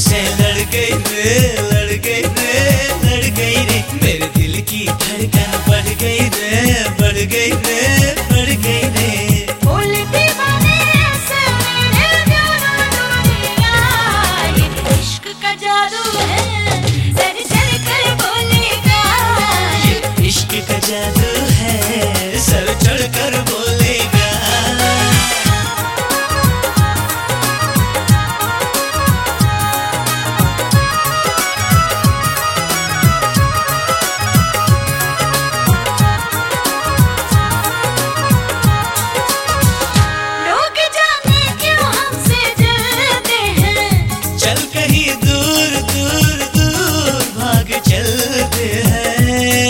से लड़ गई रे गई रे लड़ गई रे। मेरे दिल की धड़कन बढ़ गई रे, बढ़ गई रे, बढ़ गई रे। दूर दूर दूर भाग चलते हैं।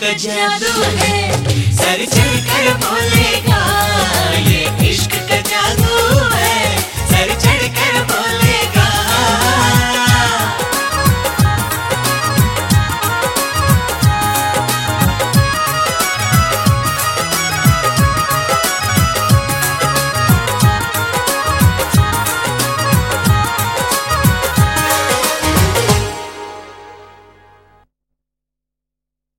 का जादू है। सर चल कर बोले